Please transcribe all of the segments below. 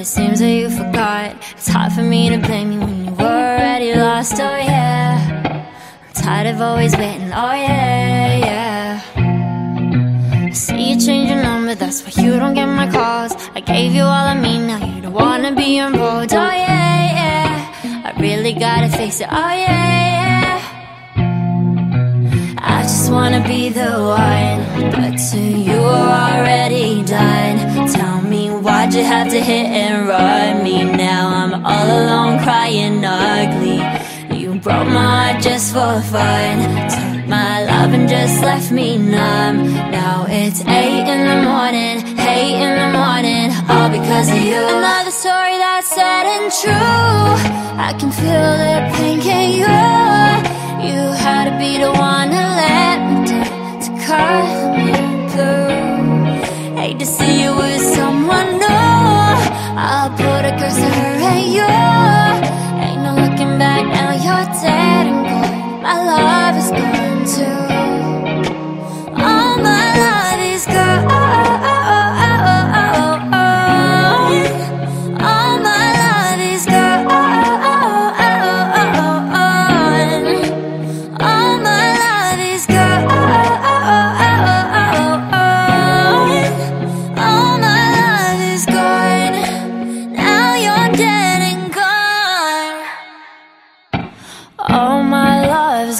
it seems that you forgot. It's hard for me to blame you when you were already lost. Oh yeah, I'm tired of always waiting. Oh yeah, yeah. I see you change your number, that's why you don't get my calls. I gave you all of me, now you don't wanna be involved. Oh yeah, yeah. I really gotta face it. Oh yeah, yeah. I just wanna be the one, but to have to hit and run me? Now I'm all alone crying ugly. You broke my heart just for fun. Took my love and just left me numb. Now it's eight in the morning, eight in the morning, all because of you. Another story that's sad and true. I can feel the pain, can you? You had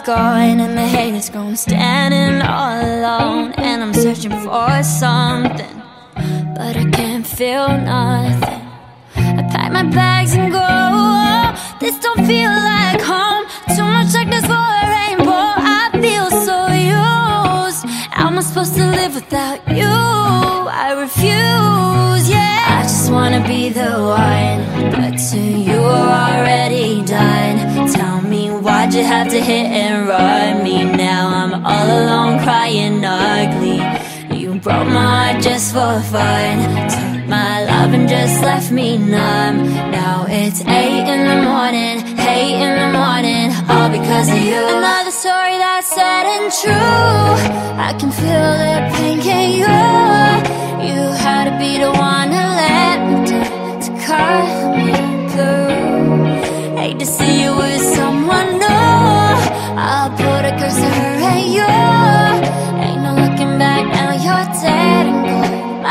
is gone, and the hate is gone. Standing all alone, and I'm searching for something, but I can't feel nothing. I pack my bags and go. This don't feel like home. Too much darkness for a rainbow. I feel so used. How am I supposed to live without you? I refuse, yeah. I just wanna be the one, but to you already have to hit and run me? Now I'm all alone crying ugly. You broke my heart just for fun. Took my love and just left me numb. Now it's eight in the morning, eight in the morning, all because of you. Another story that's sad and true. I can feel the pain, can you? You had to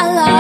I love